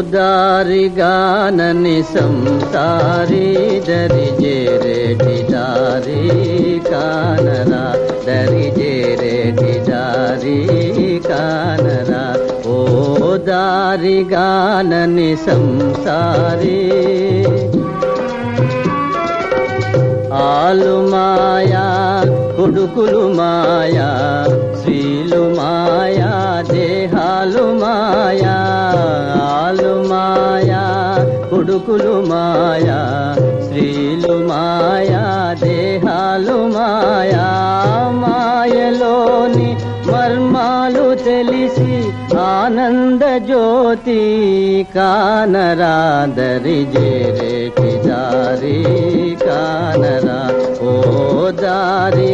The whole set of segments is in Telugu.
దారిగానని సంసారి దరి జేరేటి దారి కానరా. దరి జేరేటి దారి కానరా. ఓ దారిగానని సంసారి. ఆలు మాయా కొడుకులు మాయా కొడుకులు మాయా స్త్రీలు మాయా దేహాలు మాయా. మాయలోని మర్మాలు తెలిసి ఆనంద జ్యోతి కానరాదరి జేరే పిజారి కానరా. ఓ దారి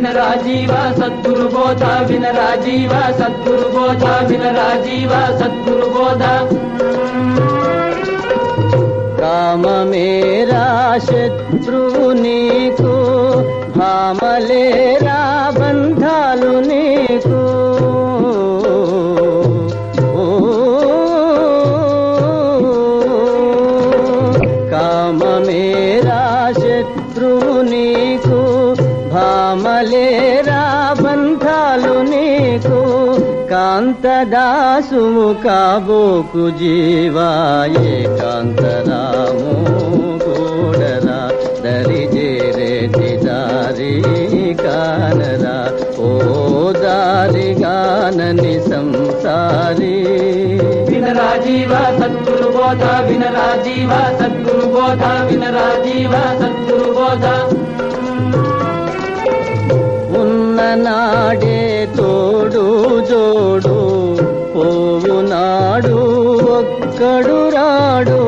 వినరాజీవ సద్గురు బోధ వినరాజీవ సద్గురు బోధ వినరాజీవ సద్గురు బోధ. కామమేరా శత్రువు నీకు భామలేరా బంధాలు నీకు. కాలేరా బంధాలు నీకు కాంతదాసుము కాబోకు జీవాయే కాంతరాము కూడరా దరి జేరేటి దారి కానరా ఓ దారి గానని సంసారి. వినరాజీవ సద్గురు బోధ వినరాజీవ సద్గురు బోధ వినరాజీవ సద్గురు బోధ. నాడే తోడు జోడు. పోవు నాడు ఒక్కడు రాడు.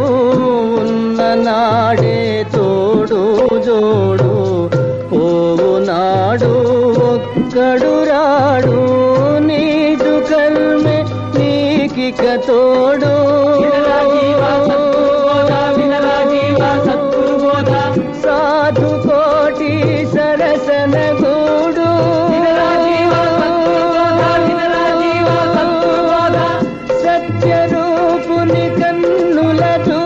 ఉన్న నాడే తోడు జోడు. పోవు నాడు ఒక్కడు రాడు. నీటు కల్మే నీకిక తోడు. చూపుని కన్నులతో